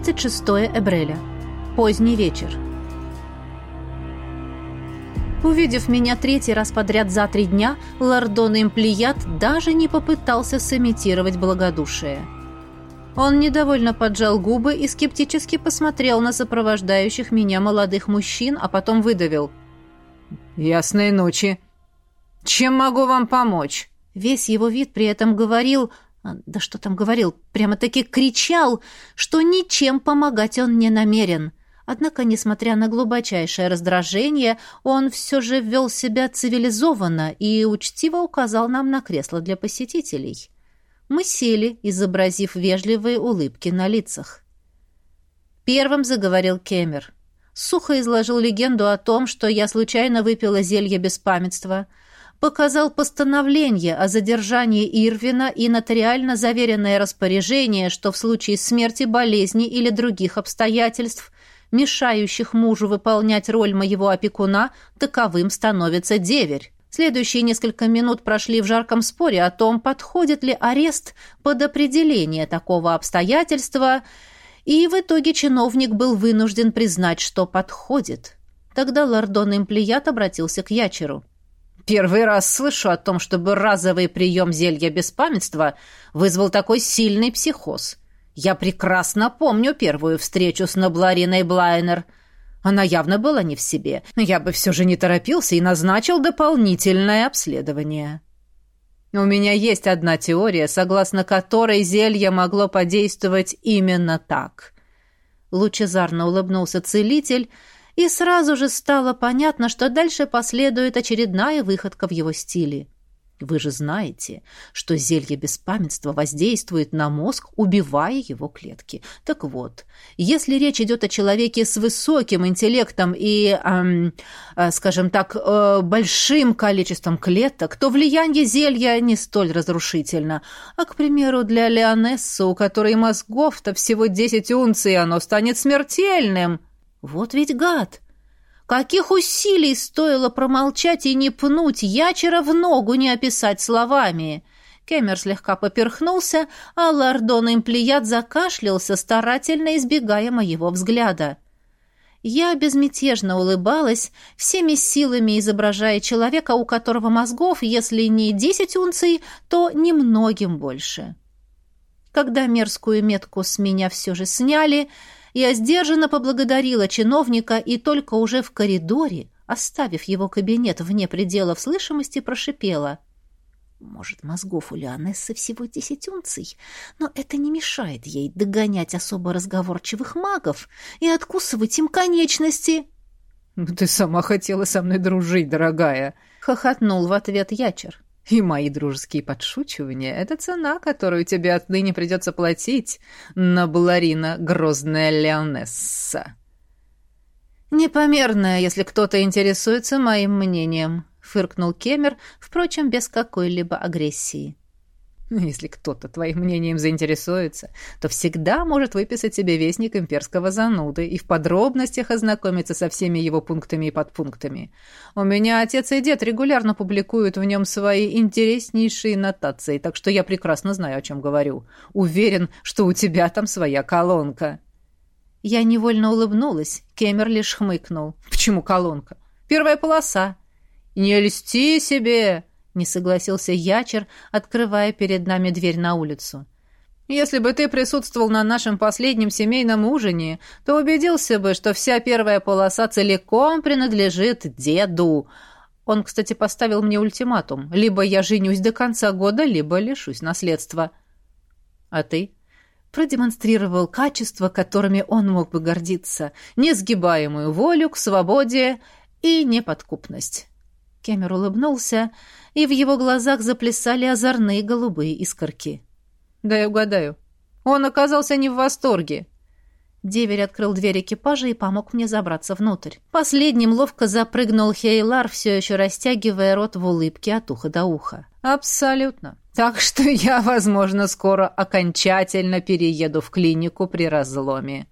36 Эбреля. Поздний вечер. Увидев меня третий раз подряд за три дня, Лордон Имплият даже не попытался сымитировать благодушие. Он недовольно поджал губы и скептически посмотрел на сопровождающих меня молодых мужчин, а потом выдавил. «Ясной ночи. Чем могу вам помочь?» Весь его вид при этом говорил, да что там говорил, прямо-таки кричал, что ничем помогать он не намерен. Однако, несмотря на глубочайшее раздражение, он все же вел себя цивилизованно и учтиво указал нам на кресло для посетителей. Мы сели, изобразив вежливые улыбки на лицах. Первым заговорил Кемер. Сухо изложил легенду о том, что я случайно выпила зелье беспамятства — показал постановление о задержании Ирвина и нотариально заверенное распоряжение, что в случае смерти, болезни или других обстоятельств, мешающих мужу выполнять роль моего опекуна, таковым становится деверь. Следующие несколько минут прошли в жарком споре о том, подходит ли арест под определение такого обстоятельства, и в итоге чиновник был вынужден признать, что подходит. Тогда лордон Имплият обратился к Ячеру. Первый раз слышу о том, чтобы разовый прием зелья беспамятства вызвал такой сильный психоз. Я прекрасно помню первую встречу с Наблариной Блайнер. Она явно была не в себе, я бы все же не торопился и назначил дополнительное обследование. У меня есть одна теория, согласно которой зелье могло подействовать именно так. Лучезарно улыбнулся целитель, и сразу же стало понятно, что дальше последует очередная выходка в его стиле. Вы же знаете, что зелье беспамятства воздействует на мозг, убивая его клетки. Так вот, если речь идет о человеке с высоким интеллектом и, эм, э, скажем так, э, большим количеством клеток, то влияние зелья не столь разрушительно. А, к примеру, для Леонессы, у которой мозгов-то всего 10 унций, оно станет смертельным. Вот ведь гад! Каких усилий стоило промолчать и не пнуть ячера в ногу, не описать словами. Кемер слегка поперхнулся, а Лордон Имплият закашлялся, старательно избегая моего взгляда. Я безмятежно улыбалась, всеми силами изображая человека, у которого мозгов, если не десять унций, то немногим больше. Когда мерзкую метку с меня все же сняли, я сдержанно поблагодарила чиновника и только уже в коридоре, оставив его кабинет вне пределов слышимости, прошипела. Может, мозгов у Леонессы всего десять унций, но это не мешает ей догонять особо разговорчивых магов и откусывать им конечности. «Ты сама хотела со мной дружить, дорогая!» — хохотнул в ответ Ячер. И мои дружеские подшучивания — это цена, которую тебе отныне придется платить, на Баларина грозная Леонесса. «Непомерная, если кто-то интересуется моим мнением», — фыркнул Кемер, впрочем, без какой-либо агрессии. Если кто-то твоим мнением заинтересуется, то всегда может выписать себе вестник имперского зануды и в подробностях ознакомиться со всеми его пунктами и подпунктами. У меня отец и дед регулярно публикуют в нем свои интереснейшие нотации, так что я прекрасно знаю, о чем говорю. Уверен, что у тебя там своя колонка». Я невольно улыбнулась, Кемер лишь хмыкнул. «Почему колонка? Первая полоса». «Не льсти себе!» Не согласился Ячер, открывая перед нами дверь на улицу. Если бы ты присутствовал на нашем последнем семейном ужине, то убедился бы, что вся первая полоса целиком принадлежит деду. Он, кстати, поставил мне ультиматум: либо я женюсь до конца года, либо лишусь наследства. А ты продемонстрировал качества, которыми он мог бы гордиться: несгибаемую волю к свободе и неподкупность. Кемер улыбнулся, и в его глазах заплясали озорные голубые искорки. «Да я угадаю. Он оказался не в восторге». Деверь открыл дверь экипажа и помог мне забраться внутрь. Последним ловко запрыгнул Хейлар, все еще растягивая рот в улыбке от уха до уха. «Абсолютно. Так что я, возможно, скоро окончательно перееду в клинику при разломе».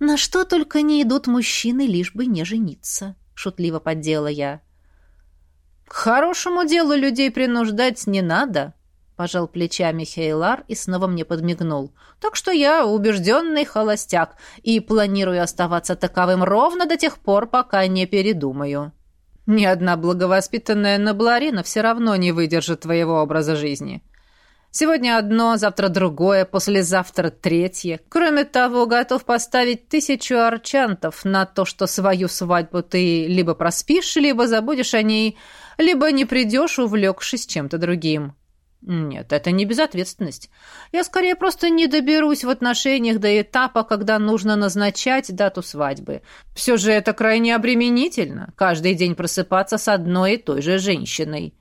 «На что только не идут мужчины, лишь бы не жениться», — шутливо поддела я. К хорошему делу людей принуждать не надо, Пожал плечами Хейлар и снова мне подмигнул. Так что я убежденный холостяк и планирую оставаться таковым ровно до тех пор, пока не передумаю. Ни одна благовоспитанная Набларина все равно не выдержит твоего образа жизни. Сегодня одно, завтра другое, послезавтра третье. Кроме того, готов поставить тысячу арчантов на то, что свою свадьбу ты либо проспишь, либо забудешь о ней, либо не придешь, увлекшись чем-то другим. Нет, это не безответственность. Я скорее просто не доберусь в отношениях до этапа, когда нужно назначать дату свадьбы. Все же это крайне обременительно. Каждый день просыпаться с одной и той же женщиной.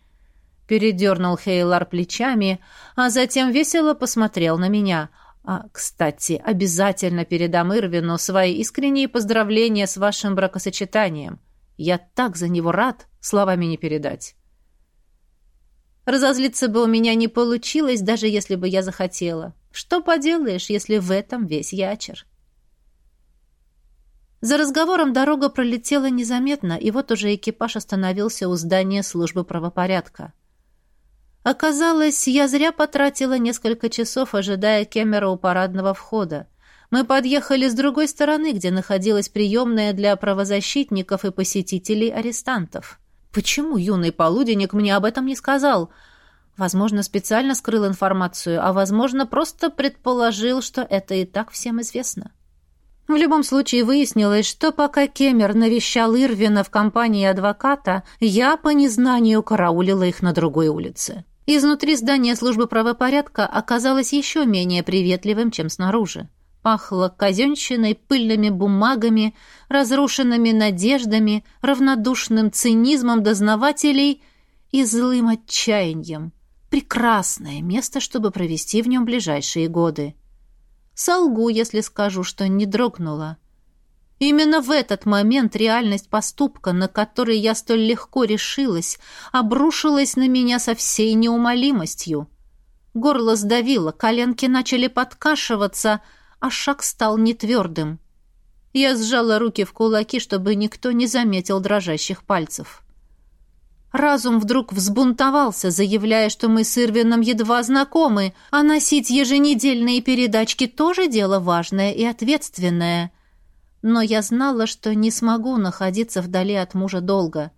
Передернул Хейлар плечами, а затем весело посмотрел на меня. А, кстати, обязательно передам Ирвину свои искренние поздравления с вашим бракосочетанием. Я так за него рад, словами не передать. Разозлиться бы у меня не получилось, даже если бы я захотела. Что поделаешь, если в этом весь ячер? За разговором дорога пролетела незаметно, и вот уже экипаж остановился у здания службы правопорядка. Оказалось, я зря потратила несколько часов, ожидая Кемера у парадного входа. Мы подъехали с другой стороны, где находилась приемная для правозащитников и посетителей арестантов. Почему юный полуденник мне об этом не сказал? Возможно, специально скрыл информацию, а возможно, просто предположил, что это и так всем известно. В любом случае выяснилось, что пока Кемер навещал Ирвина в компании адвоката, я по незнанию караулила их на другой улице. Изнутри здания службы правопорядка оказалось еще менее приветливым, чем снаружи. Пахло казенщиной, пыльными бумагами, разрушенными надеждами, равнодушным цинизмом дознавателей и злым отчаянием. Прекрасное место, чтобы провести в нем ближайшие годы. Солгу, если скажу, что не дрогнула. Именно в этот момент реальность поступка, на который я столь легко решилась, обрушилась на меня со всей неумолимостью. Горло сдавило, коленки начали подкашиваться — а шаг стал нетвердым. Я сжала руки в кулаки, чтобы никто не заметил дрожащих пальцев. Разум вдруг взбунтовался, заявляя, что мы с Ирвином едва знакомы, а носить еженедельные передачки тоже дело важное и ответственное. Но я знала, что не смогу находиться вдали от мужа долго.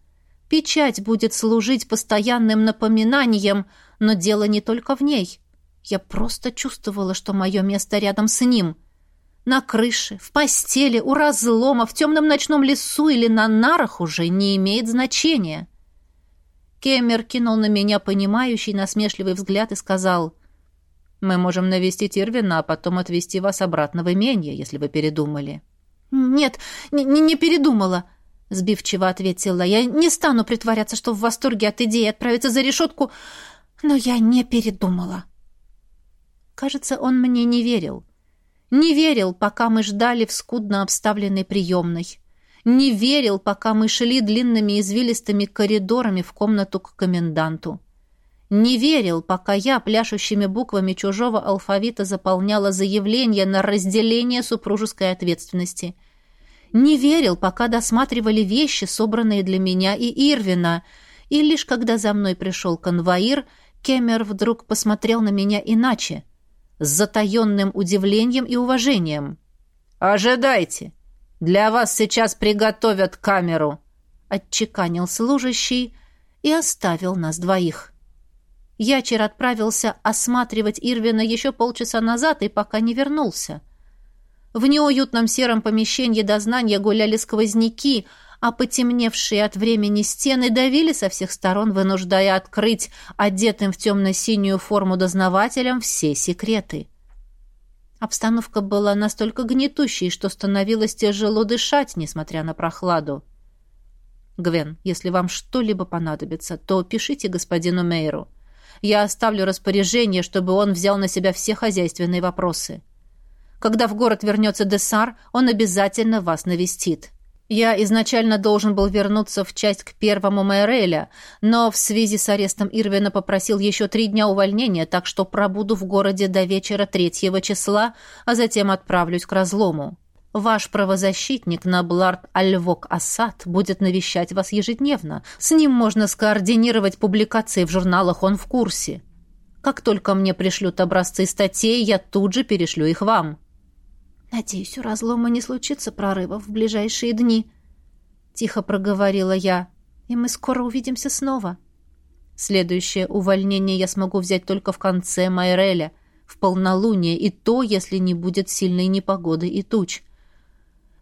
Печать будет служить постоянным напоминанием, но дело не только в ней. Я просто чувствовала, что мое место рядом с ним. На крыше, в постели, у разлома, в темном ночном лесу или на нарах уже не имеет значения. Кемер кинул на меня понимающий, насмешливый взгляд и сказал, «Мы можем навестить Ирвина, а потом отвезти вас обратно в имение, если вы передумали». «Нет, не, не передумала», — сбивчиво ответила. «Я не стану притворяться, что в восторге от идеи отправиться за решетку, но я не передумала». Кажется, он мне не верил. Не верил, пока мы ждали в скудно обставленной приемной. Не верил, пока мы шли длинными извилистыми коридорами в комнату к коменданту. Не верил, пока я пляшущими буквами чужого алфавита заполняла заявление на разделение супружеской ответственности. Не верил, пока досматривали вещи, собранные для меня и Ирвина, и лишь когда за мной пришел конвоир, Кемер вдруг посмотрел на меня иначе — с затаенным удивлением и уважением. «Ожидайте! Для вас сейчас приготовят камеру!» — отчеканил служащий и оставил нас двоих. Ячер отправился осматривать Ирвина еще полчаса назад и пока не вернулся. В неуютном сером помещении дознания гуляли сквозняки — а потемневшие от времени стены давили со всех сторон, вынуждая открыть одетым в темно-синюю форму дознавателям все секреты. Обстановка была настолько гнетущей, что становилось тяжело дышать, несмотря на прохладу. «Гвен, если вам что-либо понадобится, то пишите господину Мейру. Я оставлю распоряжение, чтобы он взял на себя все хозяйственные вопросы. Когда в город вернется Десар, он обязательно вас навестит». Я изначально должен был вернуться в часть к первому Майреля, но в связи с арестом Ирвина попросил еще три дня увольнения, так что пробуду в городе до вечера третьего числа, а затем отправлюсь к разлому. Ваш правозащитник Наблард Альвок Асад будет навещать вас ежедневно. С ним можно скоординировать публикации в журналах, он в курсе. Как только мне пришлют образцы статей, я тут же перешлю их вам». «Надеюсь, у разлома не случится прорывов в ближайшие дни», — тихо проговорила я, — «и мы скоро увидимся снова». Следующее увольнение я смогу взять только в конце Майреля, в полнолуние, и то, если не будет сильной непогоды и туч.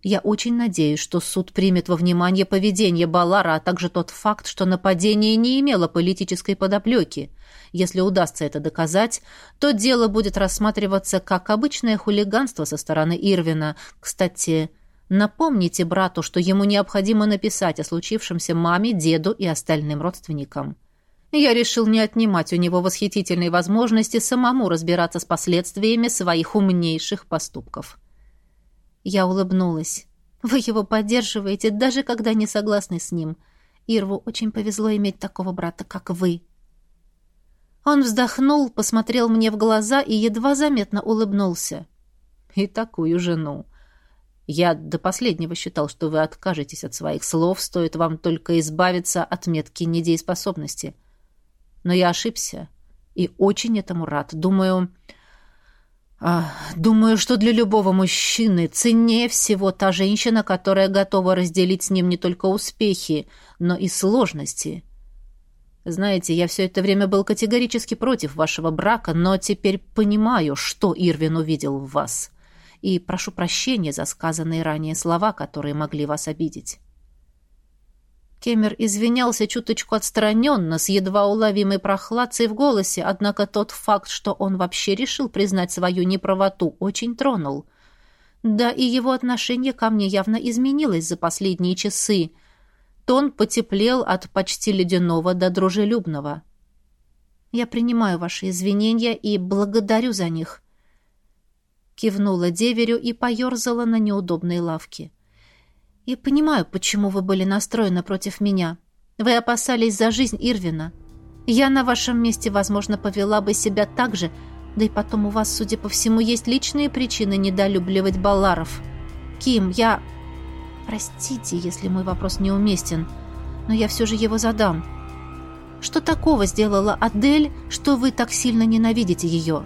Я очень надеюсь, что суд примет во внимание поведение Балара, а также тот факт, что нападение не имело политической подоплеки. Если удастся это доказать, то дело будет рассматриваться как обычное хулиганство со стороны Ирвина. Кстати, напомните брату, что ему необходимо написать о случившемся маме, деду и остальным родственникам. Я решил не отнимать у него восхитительной возможности самому разбираться с последствиями своих умнейших поступков. Я улыбнулась. «Вы его поддерживаете, даже когда не согласны с ним. Ирву очень повезло иметь такого брата, как вы». Он вздохнул, посмотрел мне в глаза и едва заметно улыбнулся. «И такую жену. Я до последнего считал, что вы откажетесь от своих слов, стоит вам только избавиться от метки недееспособности. Но я ошибся и очень этому рад. Думаю, а, думаю, что для любого мужчины ценнее всего та женщина, которая готова разделить с ним не только успехи, но и сложности. Знаете, я все это время был категорически против вашего брака, но теперь понимаю, что Ирвин увидел в вас. И прошу прощения за сказанные ранее слова, которые могли вас обидеть. Кемер извинялся чуточку отстраненно, с едва уловимой прохладцей в голосе, однако тот факт, что он вообще решил признать свою неправоту, очень тронул. Да и его отношение ко мне явно изменилось за последние часы. Тон потеплел от почти ледяного до дружелюбного. «Я принимаю ваши извинения и благодарю за них», — кивнула деверю и поерзала на неудобной лавке. И понимаю, почему вы были настроены против меня. Вы опасались за жизнь Ирвина. Я на вашем месте, возможно, повела бы себя так же, да и потом у вас, судя по всему, есть личные причины недолюбливать Балларов. Ким, я... Простите, если мой вопрос неуместен, но я все же его задам. Что такого сделала Адель, что вы так сильно ненавидите ее?»